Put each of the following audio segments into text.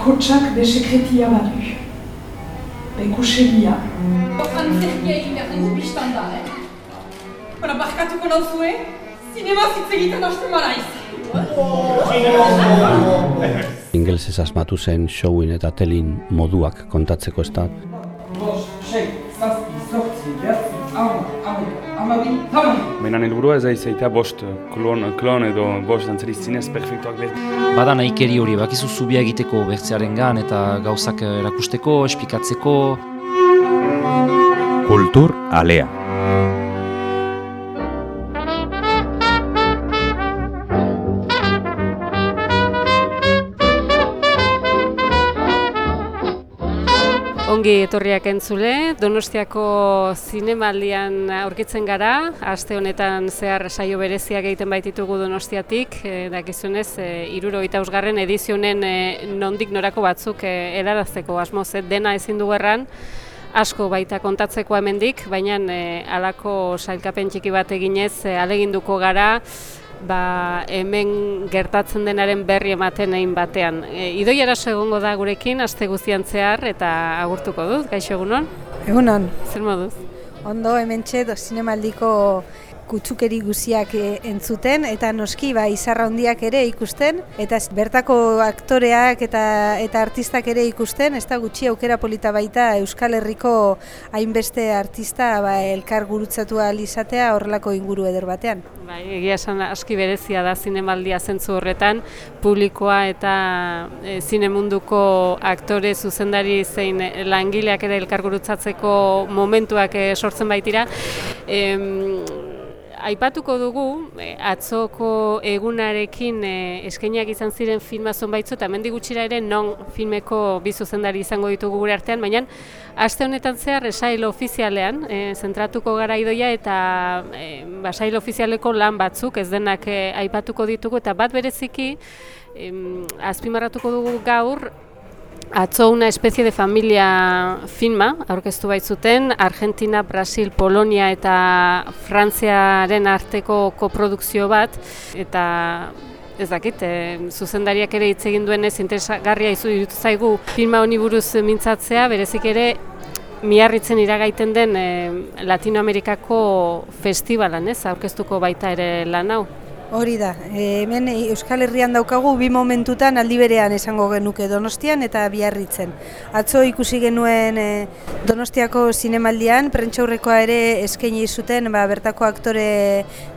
bakotsak be sekretia badu. Be kusegia. Antzerkia egin behar dugu biztan da, eh? Bara, barkatuko nauzue, zinema zitz egiten hasten maraiz. Ingelesez asmatu zen showin eta telin moduak kontatzeko ez da. Menan helburua ez aizaita bost klon, klon edo bost dantzari zinez perfektuak behar. Bada nahikeri hori, bakizu zubia egiteko bertzearen gan eta gauzak erakusteko, espikatzeko. Kultur alea. Ongi etorriak entzule, Donostiako zinemaldian aurkitzen gara, aste honetan zehar saio bereziak egiten baititugu Donostiatik, e, dakizunez, e, iruro itausgarren edizionen e, nondik norako batzuk e, erarazteko asmoz, e, dena ezin du erran, asko baita kontatzeko hemendik, baina e, alako sailkapen txiki bat eginez e, aleginduko gara, ba, hemen gertatzen denaren berri ematen egin batean. E, idoi arazo egongo da gurekin, aste guztian zehar, eta agurtuko dut, gaixo egunon? Egunon. Zer moduz? Ondo, hemen txedo, zinemaldiko kutsukeri guziak eh, entzuten eta noski ba izarra hondiak ere ikusten eta bertako aktoreak eta eta artistak ere ikusten ez da gutxi aukera polita baita Euskal Herriko hainbeste artista ba elkar gurutzatu izatea horrelako inguru eder batean. Bai, egia esan aski berezia da zinemaldia zentzu horretan, publikoa eta e, zinemunduko aktore zuzendari zein langileak ere elkar gurutzatzeko momentuak e, sortzen baitira. E, aipatuko dugu, e, atzoko egunarekin e, eskainiak izan ziren filma zonbaitzu eta mendi gutxira ere non filmeko bizu zendari izango ditugu gure artean, baina aste honetan zehar esail ofizialean, e, zentratuko gara idoia eta e, basail ofizialeko lan batzuk ez denak e, aipatuko ditugu eta bat bereziki e, azpimarratuko dugu gaur Atzo una especie de familia filma aurkeztu baitzuten, Argentina, Brasil, Polonia eta Frantziaren arteko koprodukzio bat. Eta ez dakit, e, zuzendariak ere hitz egin duenez interesgarria izuditu zaigu filma honi buruz mintzatzea, berezik ere miarritzen iragaiten den e, Latinoamerikako festivalan, ez, aurkeztuko baita ere lan hau. Hori da, e, hemen Euskal Herrian daukagu bi momentutan aldi berean esango genuke Donostian eta Biarritzen. Atzo ikusi genuen e, Donostiako zinemaldian, prentxaurrekoa ere eskaini zuten ba, bertako aktore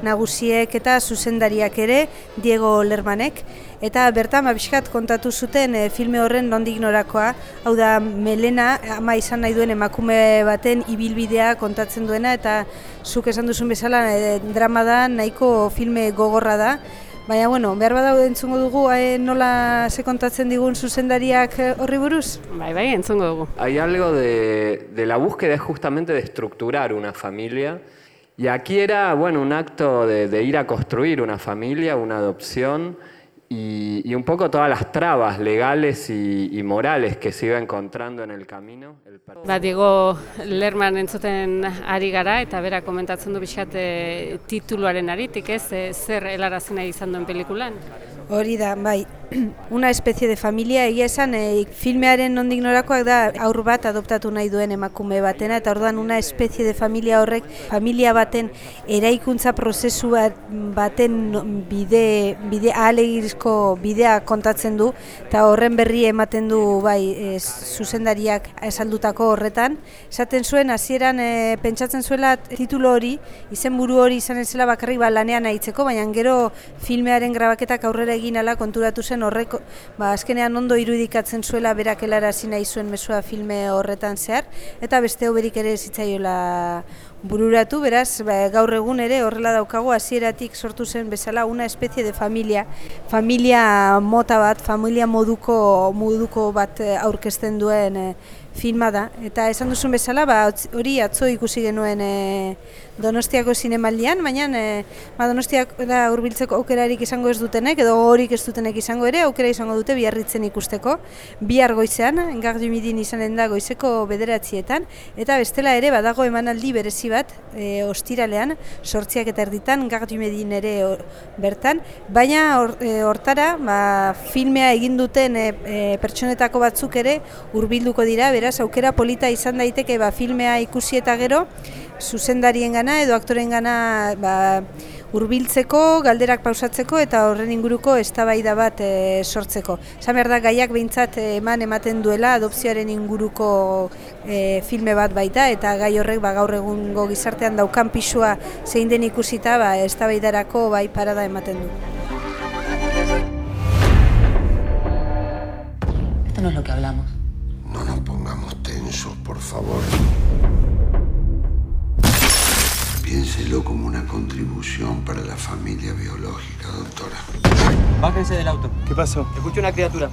nagusiek eta zuzendariak ere, Diego Lermanek, eta bertan babiskat kontatu zuten e, filme horren nondik norakoa, hau da Melena ama izan nahi duen emakume baten ibilbidea kontatzen duena eta zuk esan duzun bezala e, drama da nahiko filme gogorra da, Baina, bueno, behar bada entzungo dugu e, nola se kontatzen digun zuzendariak horri buruz? Bai, bai, entzungo dugu. Hay algo de, de la búsqueda justamente de estructurar una familia y aquí era, bueno, un acto de, de ir a construir una familia, una adopción, y, y, un poco todas las trabas legales y, y, morales que se iba encontrando en el camino. El ba, Diego Lerman entzuten ari gara eta bera komentatzen du bizkat tituluaren aritik ez, zer helarazena izan duen pelikulan. Hori da, bai, una especie de familia, egia esan, e, filmearen nondik norakoak da aur bat adoptatu nahi duen emakume batena, eta orduan una especie de familia horrek, familia baten eraikuntza prozesu baten bide, bide ahalegizko bidea kontatzen du, eta horren berri ematen du bai e, zuzendariak esaldutako horretan. Esaten zuen, hasieran e, pentsatzen zuela titulu hori, izenburu hori izan zela bakarrik ba, lanean aitzeko, baina gero filmearen grabaketak aurrera egin ala konturatu zen horreko, ba, azkenean ondo irudikatzen zuela berak helarazi nahi zuen mesua filme horretan zehar, eta beste hoberik ere zitzaiola bururatu, beraz, ba, gaur egun ere horrela daukago hasieratik sortu zen bezala una especie de familia, familia mota bat, familia moduko moduko bat aurkezten duen eh, filma da. Eta esan duzun bezala, ba, hori atzo ikusi genuen e, Donostiako zinemaldian, baina e, ba, Donostiak da hurbiltzeko aukerarik izango ez dutenek, edo horik ez dutenek izango ere, aukera izango dute biarritzen ikusteko, bihar goizean, gardu midin izanen da goizeko bederatzietan, eta bestela ere badago emanaldi berezi bat, e, ostiralean, sortziak eta erditan, gardu midin ere bertan, baina e, hortara, ba, filmea egin duten e, e, pertsonetako batzuk ere hurbilduko dira, beraz, aukera polita izan daiteke ba, filmea ikusi eta gero, zuzendarien gana edo aktoren gana ba, urbiltzeko, galderak pausatzeko eta horren inguruko eztabaida bat e, sortzeko. Zan behar da gaiak behintzat eman ematen duela adopzioaren inguruko e, filme bat baita eta gai horrek ba, gaur egungo gizartean daukan pisua zein den ikusita ba, eztabaidarako bai parada ematen du. Esto no es lo que hablamos. No nos pongamos tensos, por favor. Piénselo como una contribución para la familia biológica, doctora. Bájense del auto. ¿Qué pasó? Escucho una criatura.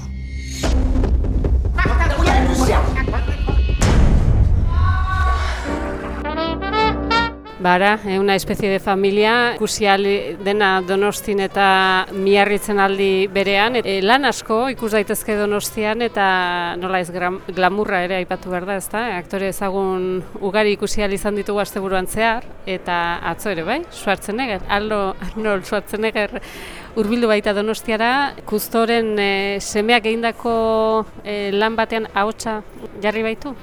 Bara, eh, una especie de familia, ikusi dena donostin eta miarritzen aldi berean. E, lan asko ikus daitezke donostian eta nola ez glamurra ere aipatu behar da, ezta? Aktore ezagun ugari ikusi izan ditugu asteburuan zehar eta atzo ere, bai? Schwarzenegger, Aldo Arnold Schwarzenegger urbildu baita donostiara, kustoren e, semeak egindako e, lan batean ahotsa jarri baitu?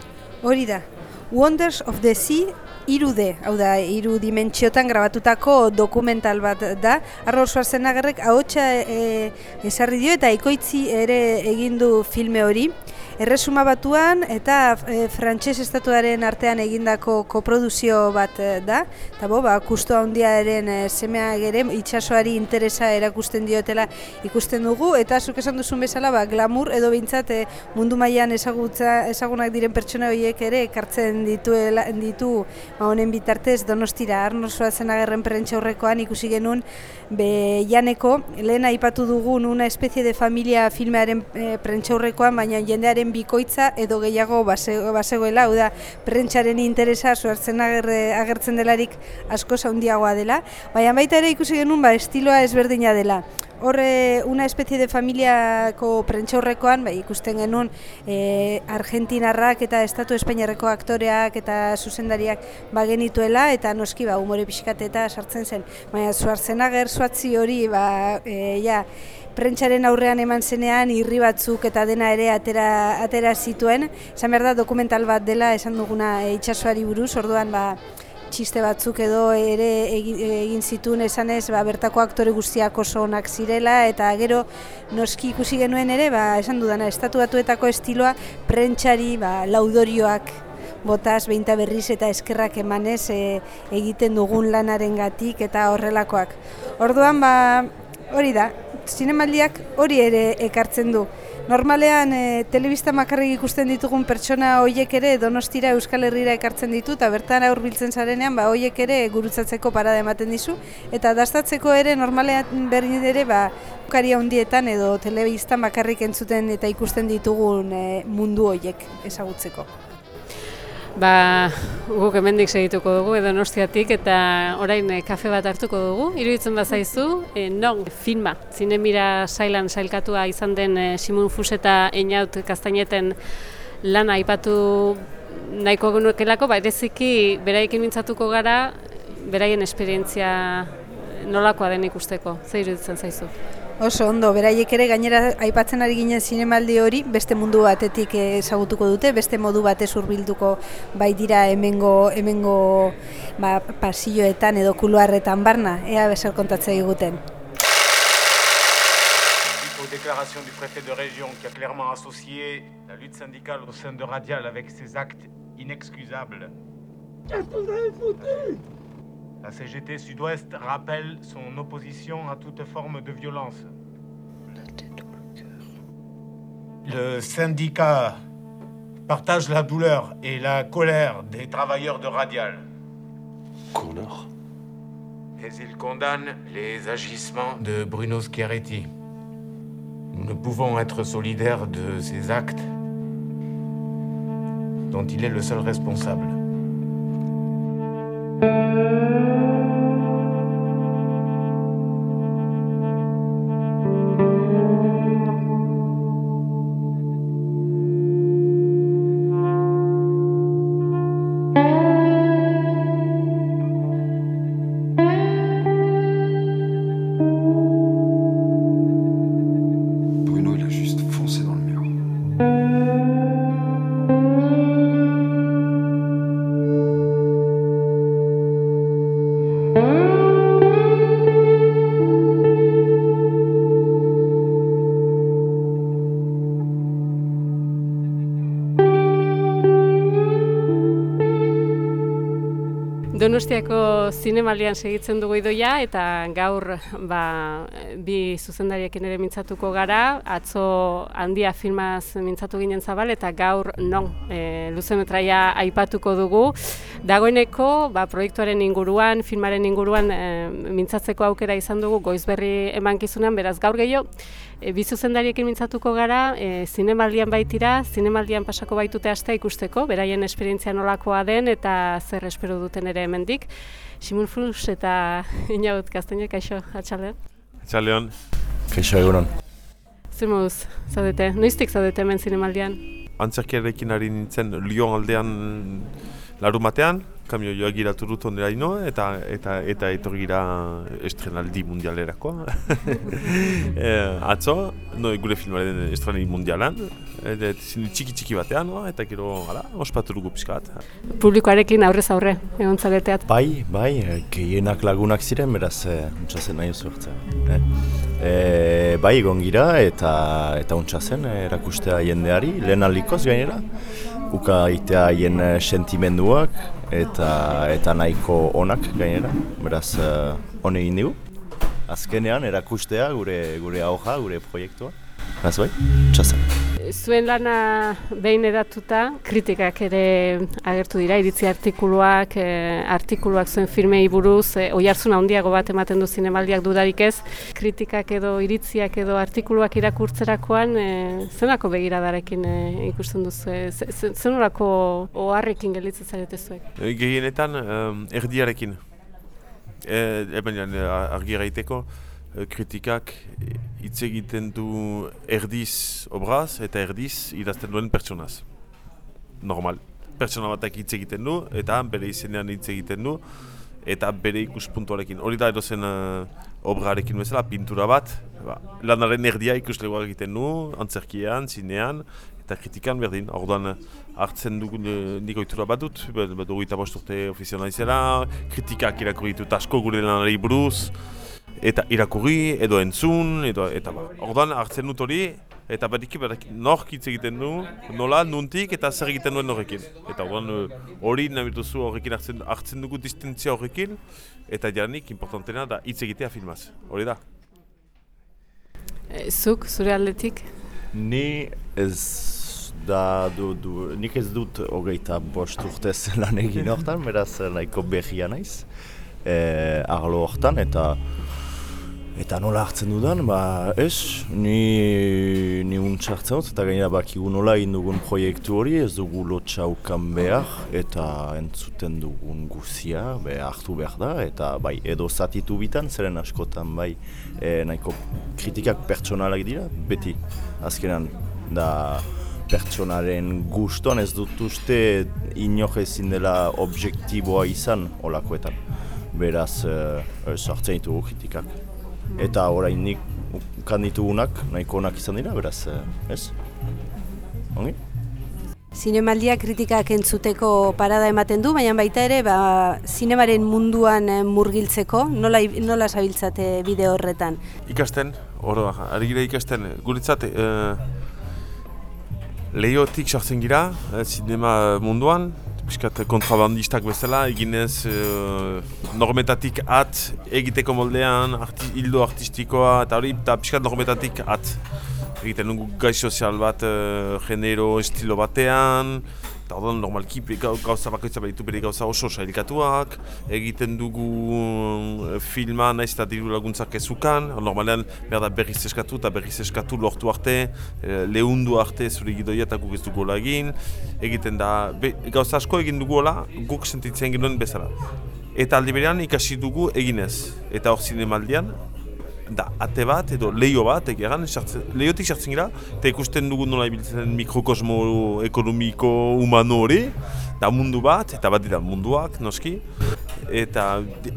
Hori da, Wonders of the Sea irude, hau da, iru dimentsiotan grabatutako dokumental bat da. Arnold Schwarzeneggerrek ahotsa e, esarri dio eta ikoitzi ere egin du filme hori. Erresuma batuan eta e, frantses estatuaren artean egindako koproduzio bat e, da. Eta bo, ba, kusto handiaren e, semea gere itsasoari interesa erakusten diotela ikusten dugu. Eta zuk esan duzun bezala, ba, glamur edo bintzat e, mundu mailan ezagutza, ezagunak diren pertsona horiek ere ekartzen dituela, ditu ba, honen bitartez donostira. Arnold Schwarzeneggerren prentsa horrekoan ikusi genuen be janeko, lehen aipatu dugun una especie de familia filmearen e, prentxaurrekoan, baina jendearen bikoitza edo gehiago basegoela, hau da, prentsaren interesa zuartzen agertzen delarik asko zaundiagoa dela, baina baita ere ikusi genuen ba, estiloa ezberdina dela. Horre, una especie de familiako prentxaurrekoan, bai, ikusten genuen e, Argentinarrak eta Estatu Espainiarreko aktoreak eta zuzendariak bagenituela eta noski ba, umore pixkat eta sartzen zen. Baina Schwarzenegger suatzi hori, ba, e, ja, prentsaren aurrean eman zenean irri batzuk eta dena ere atera, atera zituen. Esan behar da dokumental bat dela esan duguna e, itxasoari buruz, orduan ba, txiste batzuk edo ere egin zituen esanez ba, bertako aktore guztiak oso onak zirela eta gero noski ikusi genuen ere ba, esan dudana estatu batuetako estiloa prentsari ba, laudorioak botaz behinta berriz eta eskerrak emanez e, egiten dugun lanaren gatik eta horrelakoak. Orduan ba, hori da, zinemaldiak hori ere ekartzen du. Normalean e, telebista makarrik ikusten ditugun pertsona hoiek ere Donostira Euskal Herrira ekartzen ditu eta bertan hurbiltzen zarenean ba hoiek ere gurutzatzeko parada ematen dizu eta dastatzeko ere normalean berdin ere ba karia hundietan edo telebista makarrik entzuten eta ikusten ditugun e, mundu hoiek ezagutzeko. Ba, guk hemendik segituko dugu edo nostiatik eta orain eh, kafe bat hartuko dugu. Iruditzen bazaizu, e, non filma, zinemira sailan sailkatua izan den e, Simon Fus eta Einaut Kastaineten lana aipatu nahiko genukelako, ba, ereziki beraikin mintzatuko gara, beraien esperientzia nolakoa den ikusteko. Zer iruditzen zaizu? Oso ondo, beraiek ere gainera aipatzen ari ginen zinemaldi hori beste mundu batetik ezagutuko dute, beste modu batez hurbilduko bai dira hemengo hemengo ba, pasilloetan edo kuluarretan barna, ea bezer kontatzea diguten. déclaration du préfet de région qui a clairement associé la lutte syndicale au sein de Radial avec ses actes inexcusables. Qu'est-ce que vous avez foutu La CGT Sud-Ouest rappelle son opposition à toute forme de violence. Le syndicat partage la douleur et la colère des travailleurs de Radial. Colère Et il condamne les agissements de Bruno Schiaretti. Nous ne pouvons être solidaires de ces actes. dont il est le seul responsable. Donostiako zinemaldian segitzen dugu idoia eta gaur ba, bi zuzendariekin ere mintzatuko gara, atzo handia filmaz mintzatu ginen zabal eta gaur non e, luzemetraia aipatuko dugu. Dagoeneko ba, proiektuaren inguruan, filmaren inguruan e, mintzatzeko aukera izan dugu goizberri emankizunan, beraz gaur gehiago e, bi zuzendariekin mintzatuko gara, e, zinemaldian baitira, zinemaldian pasako baitute astea ikusteko, beraien esperientzia nolakoa den eta zer espero duten ere hemendik. Simon Flus eta Inaut Gaztainek, kaixo, atxaldean. Txaleon. Kaixo egunon. Zer moduz, zaudete? Noiztik zaudete hemen zinemaldian? Antzerkiarekin ari nintzen Lyon aldean larumatean, kamio joa gira turut ondera ino, eta, eta, eta etorri gira estrenaldi mundialerakoa. e, atzo, no, gure filmaren estrenaldi mundialan, eta txiki txiki batean, no? eta gero, gara, ospatu dugu pixka bat. Publikoarekin aurrez aurre, egon zareteat. Bai, bai, gehienak lagunak ziren, beraz, e, untsazen nahi zurtzen. E, e, bai, egon gira, eta, eta untsazen erakustea jendeari, lehen aldikoz gainera, uka itea haien sentimenduak, eta eta nahiko onak gainera, beraz uh, hone egin dugu. Azkenean erakustea gure gure ahoja, gure proiektua. Beraz bai, txasen. Zuen lana behin edatuta, kritikak ere agertu dira, iritzi artikuluak, e, artikuluak zuen firmei buruz, e, oihartzun handiago bat ematen du zinemaldiak dudarik ez, kritikak edo iritziak edo artikuluak irakurtzerakoan, e, zenako begiradarekin e, ikusten duzu, e, zenolako oharrekin gelditzen zarete zuek? E, gehienetan um, erdiarekin, e, eben argi gaiteko, kritikak hitz egiten du erdiz obraz eta erdiz idazten duen pertsonaz. Normal. Pertsona batek hitz egiten du eta bere izenean hitz egiten du eta bere ikuspuntuarekin. Hori da edozen uh, obrarekin bezala, pintura bat, ba, lanaren erdia ikuslegoa egiten du, antzerkian, zinean, eta kritikan berdin. Orduan hartzen dugu niko itura bat dut, bost urte ofizionalizela, kritikak irakurri ditut gure lanari buruz, eta irakurri edo entzun edo eta ba. Orduan hartzen dut hori eta badiki badaki nork hitz egiten du, nola, nuntik eta zer egiten duen horrekin. Eta orduan hori nahi duzu horrekin hartzen, hartzen dugu distentzia horrekin eta janik importantena da hitz egitea filmaz. Hori da. E, zuk, zure aldetik? Ni ez da du, du, nik ez dut hogeita bost urtez lan egin hortan, beraz nahiko behia naiz. E, arlo hortan eta Eta nola hartzen dudan, ba ez, ni, ni untxartzen dut, eta gainera bakigu nola egin dugun proiektu hori, ez dugu lotxaukan behar, eta entzuten dugun guzia, be hartu behar da, eta bai, edo zatitu bitan, zeren askotan bai, e, nahiko kritikak pertsonalak dira, beti, azkenan, da pertsonaren gustuan ez dut uste ezin dela objektiboa izan olakoetan. Beraz, e, sartzen ditugu kritikak eta orainik ukan ditugunak nahiko onak izan dira, beraz, ez? Ongi? Zinemaldia kritikak entzuteko parada ematen du, baina baita ere, ba, zinemaren munduan murgiltzeko, nola, nola zabiltzate bide horretan? Ikasten, oro, ari gira ikasten, guretzat, e, lehiotik sartzen gira, e, zinema munduan, piskat kontrabandistak bezala, eginez uh, normetatik at egiteko moldean, arti, hildo artistikoa, eta hori, eta piskat normetatik at. Egiten dugu gai sozial bat, uh, genero estilo batean, Eta orduan normalki be- gau- gauza bakoitza baditu bere gauza oso sailkatuak, egiten dugu eh, filma naiz eta diru laguntzak ezukan, normalean behar da berriz eskatu eta berriz eskatu lortu arte, eh, lehundu arte zure gidoia eta guk ez dugu egin, egiten da, be, gauza asko egin dugu hola, guk sentitzen genuen bezala. Eta aldi berean ikasi dugu eginez, eta hor zinemaldian, da ate bat edo leio bat egeran, leiotik sartzen gira, eta ikusten dugu nola ibiltzen mikrokosmo ekonomiko humano hori, da mundu bat, eta bat dira munduak, noski, eta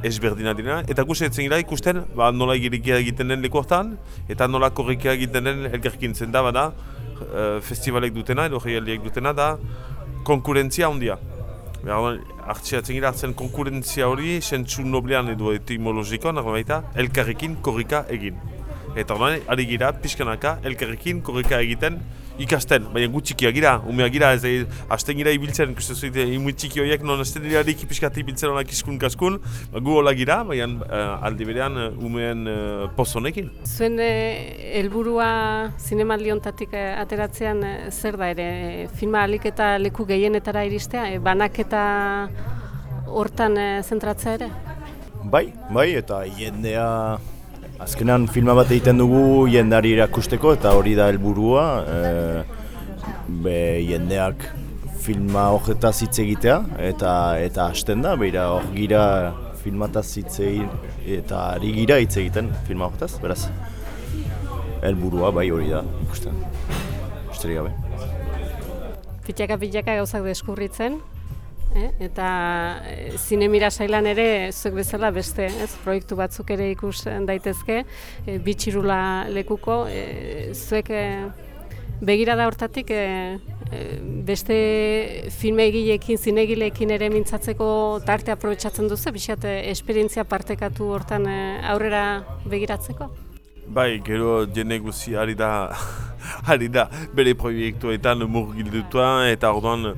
ezberdina dira, eta gu saiatzen gira ikusten ba, nola egirikia egiten den leku hortan, eta nola korrikia egiten den elkarkin zen da, bada, eh, festivalek dutena edo jaialdiek dutena da konkurentzia handia. Behar, hartziatzen gira hartzen konkurentzia hori, sentzu noblean edo etimologikoan, baita, elkarrekin korrika egin. Eta orduan, ari gira, pixkanaka, elkarrekin korrika egiten ikasten, baina gutxikia gira, umea gira, ez da, hasten gira ibiltzen, ikusten zuite, imu txiki horiek, non hasten dira dik pixkat ibiltzen honak iskun kaskun, ba, gu hola gira, baina uh, aldi berean uh, umeen uh, pozonekin. Zuen eh, helburua zinemaldi hontatik eh, ateratzean eh, zer da ere? Eh, Filma alik eta leku gehienetara iristea, eh, banaketa hortan eh, zentratzea ere? Bai, bai, eta jendea azkenan filma bat egiten dugu jendeari erakusteko eta hori da helburua. E, be jendeak filma horretaz hitz egitea eta eta hasten da, beira hor gira filmataz hitz eta ari gira hitz egiten filma horretaz, beraz. Helburua bai hori da, ikusten. Besterik gabe. Pitxaka pitxaka gauzak deskurritzen, eh? eta eh, zinemira sailan ere zuek bezala beste, ez? proiektu batzuk ere ikus daitezke, eh, bitxirula lekuko, eh, zuek eh, begirada hortatik eh, beste filme egileekin, zinegileekin ere mintzatzeko tarte aprobetsatzen duzu, bixat eh, esperientzia partekatu hortan eh, aurrera begiratzeko? Bai, gero jende guzi ari da, ari da bere proiektuetan murgildutua eta orduan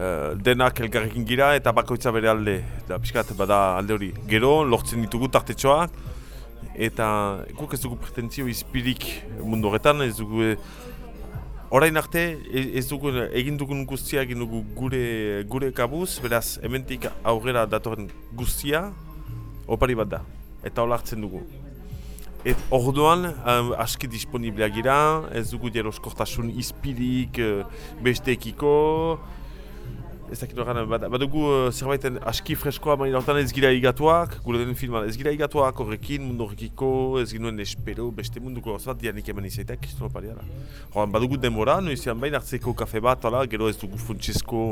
eh, denak elkarrekin gira eta bakoitza bere alde, da pixkat bada alde hori. Gero lortzen ditugu tartetxoak eta guk ez dugu pretentzio izpirik mundu horretan, ez dugu eh, Orain arte ez ez dugu egin dugun guztia egin dugu gure gure kabuz, beraz hementik aurrera datorren guztia opari bat da eta hola hartzen dugu. Et orduan, um, aski disponiblea gira, ez dugu jeroskortasun izpirik uh, besteekiko, ez dakit horren, bad, badugu uh, zerbaiten aski freskoa main hortan ez gira igatuak, gure den filman ez gira igatuak horrekin, mundu horrekiko, ez ginuen espero, beste munduko gauza bat, dianik hemen izaitek, ez dugu pari Horren, badugu denbora, noizian bain hartzeko kafe bat, ala, gero ez dugu funtsezko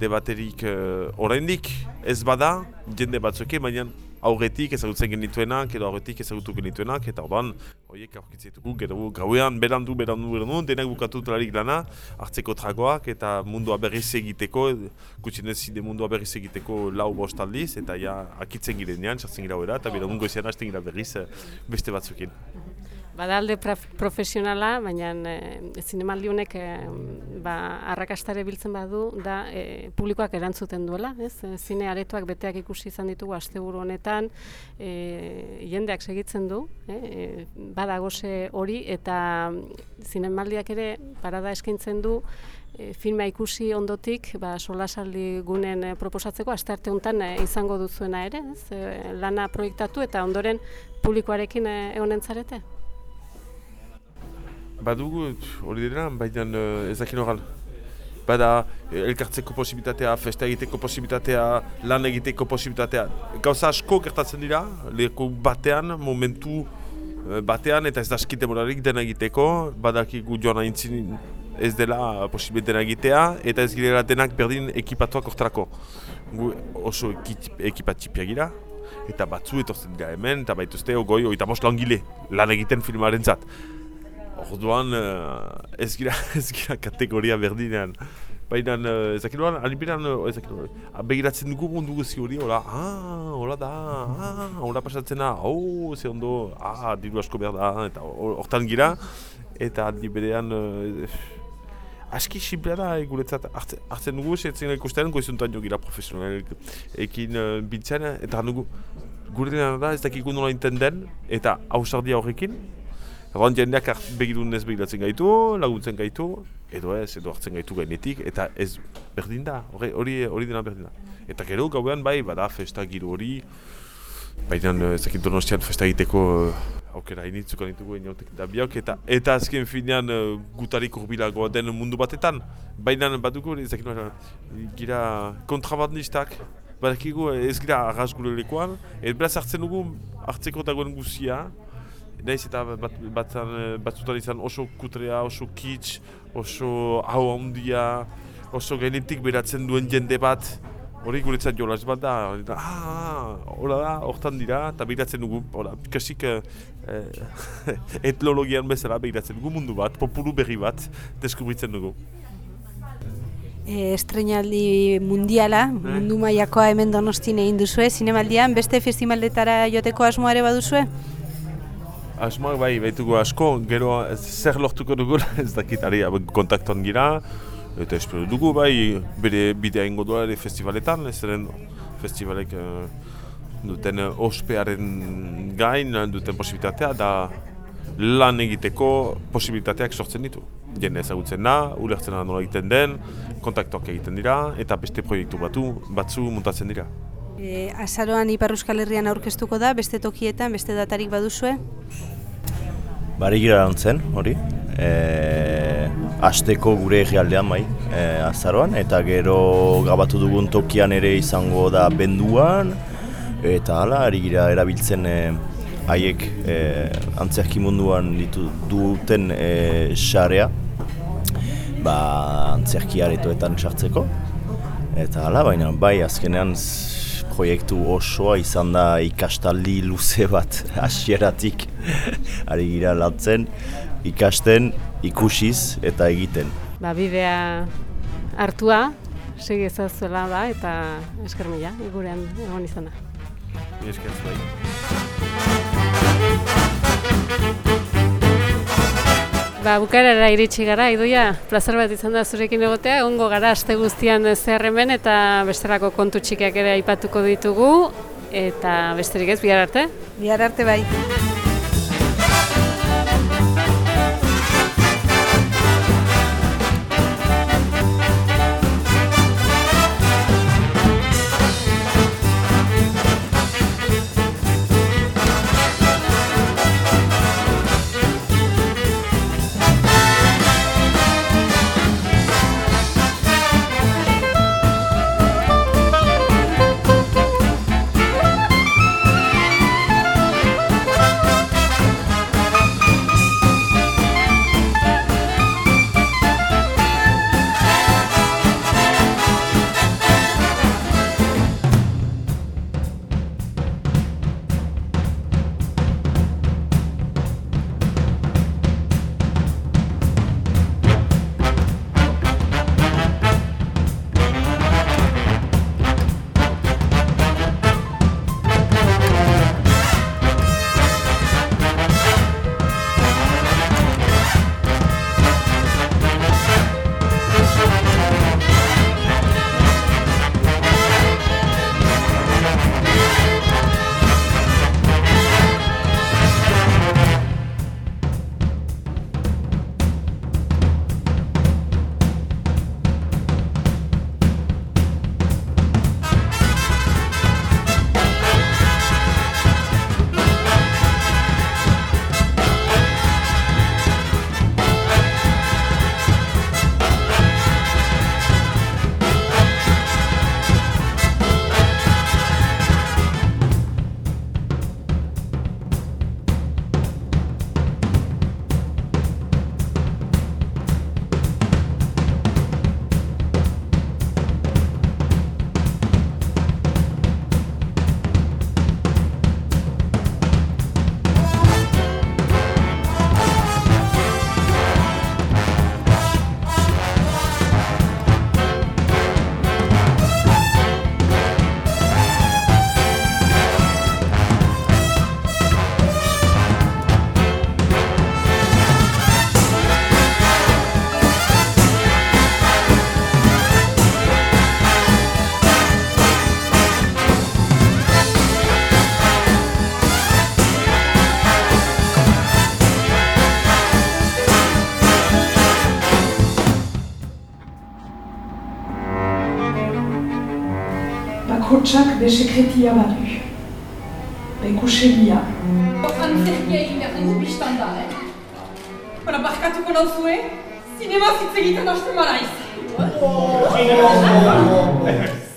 debaterik uh, oraindik, ez bada, jende batzuke, baina aurretik ezagutzen genituenak, edo aurretik ezagutu genituenak, eta orduan, horiek aurkitzen ditugu, gero gauean berandu, berandu, berandu, denak bukatu telarik lana, hartzeko tragoak, eta mundua berriz egiteko, gutxinez zide mundua berriz egiteko lau bost aldiz, eta ja, akitzen girenean, sartzen gira eta berandu goizean hasten gira berriz eh, beste batzukin. Bada alde prof- profesionala, baina e, zinemaldi honek e, ba, arrakastare biltzen badu da e, publikoak erantzuten duela, ez? Zine aretoak beteak ikusi izan ditugu asteburu honetan, e, jendeak segitzen du, e, e, bada gose hori eta zinemaldiak ere parada eskaintzen du filma ikusi ondotik ba, solasaldi gunen e, proposatzeko astearte honetan e, izango duzuena ere, ez? E, lana proiektatu eta ondoren publikoarekin e, egonen zarete? Badugu, hori dira, baina uh, ez dakin horan. Bada, eh, elkartzeko posibilitatea, festa egiteko posibilitatea, lan egiteko posibilitatea. Gauza asko gertatzen dira, leku batean, momentu eh, batean, eta ez da eskite morarik dena egiteko, badakigu joan aintzin ez dela posible dena egitea, eta ez girela denak berdin ekipatuak orterako. Gu oso ekip, ekipa txipia gira, eta batzu etortzen dira hemen, eta baituzte ogoi, oita most langile, lan egiten filmaren zat. Orduan, uh, ez gira, ez gira kategoria berdinean. Baina, uh, ez dakit duan, alipiran, uh, ez dakit duan, begiratzen dugu mundu guzi hori, hola, ah, hola da, ah, hola pasatzen da, oh, ze ondo, ah, diru asko behar da, eta hortan gira, eta aldi berean, uh, aski simplea da, eh, guretzat, hartzen, dugu, setzen ikusten, goizuntan jo gira profesionalekin uh, bintzen, eta dugu, gure dena da, ez dakik nola inten den, eta hausardia horrekin, Orduan jendeak begirun ez begiratzen gaitu, laguntzen gaitu, edo ez, edo hartzen gaitu gainetik, eta ez berdin da, hori, hori, hori dena berdin da. Eta gero gauean bai, bada festa giro hori, baina eh, ez dakit donostian festa egiteko eh, aukera initzuko ditugu inautek da biok, eta, eta azken finean eh, gutarik urbilagoa den mundu batetan, baina badugu, ez dakit nola, gira kontrabandistak, badakigu ez gira arras gure lekuan, ez beraz hartzen dugu hartzeko dagoen guzia, Naiz eta bat, batzan, eh, batzutan izan oso kutrea, oso kits, oso hau handia, oso genetik beratzen duen jende bat, hori guretzat jolas bat da, ah, hola da, hortan dira, eta behiratzen dugu, hola, kasik eh, eh, etnologian bezala behiratzen dugu mundu bat, populu berri bat, deskubritzen dugu. E, estrenaldi mundiala, mundu mailakoa hemen donostin egin duzue, zinemaldian, beste festivaletara joteko asmoa ere baduzue? Asmoak bai, baitugu asko, gero zer lortuko dugu, ez dakit, ari kontaktuan gira, eta espero dugu bai, bere bidea ingo duela ere festivaletan, ez den festivalek eh, duten ospearen gain duten posibilitatea, da lan egiteko posibilitateak sortzen ditu. Jende ezagutzen da, ulertzen da nola egiten den, kontaktuak egiten dira, eta beste proiektu batu, batzu muntatzen dira. E, azaroan Ipar Euskal Herrian aurkeztuko da, beste tokietan, beste datarik baduzue? Bari gira lantzen, hori. E, asteko gure egialdean bai, e, azaroan, eta gero gabatu dugun tokian ere izango da benduan, eta hala, ari gira erabiltzen e, haiek e, antzerki munduan ditu, duten e, xarea, ba, antzerki aretoetan sartzeko. Eta hala, baina bai, azkenean proiektu osoa izan da ikastaldi luze bat hasieratik ari gira lantzen, ikasten, ikusiz eta egiten. Ba, bidea hartua, segi ezazuela ba, eta esker mila, gurean egon izana. Esker zuei. Ba, bukarara iritsi gara, idoia, plazer bat izan da zurekin egotea, ongo gara aste guztian zer hemen eta bestelako kontu txikiak ere aipatuko ditugu, eta besterik ez, bihar arte. Bihar arte bai. Bakotsak be sekretia badu. Be kusegia. Antzerkia egin behar dugu biztan da, eh? Bara, barkatuko nauzue, zinema hitz egiten hasten maraiz.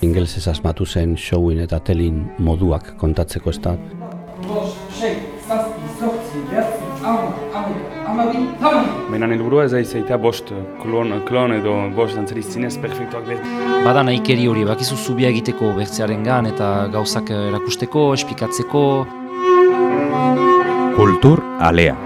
Ingelsez asmatu zen showin eta telin moduak kontatzeko ez da. Bost, Menan helburua ez da izaita bost klon, klon edo bost dantzari zinez perfektuak behar. Bada nahikeri hori, bakizu zubia egiteko bertzearen gan eta gauzak erakusteko, espikatzeko. Kultur alea.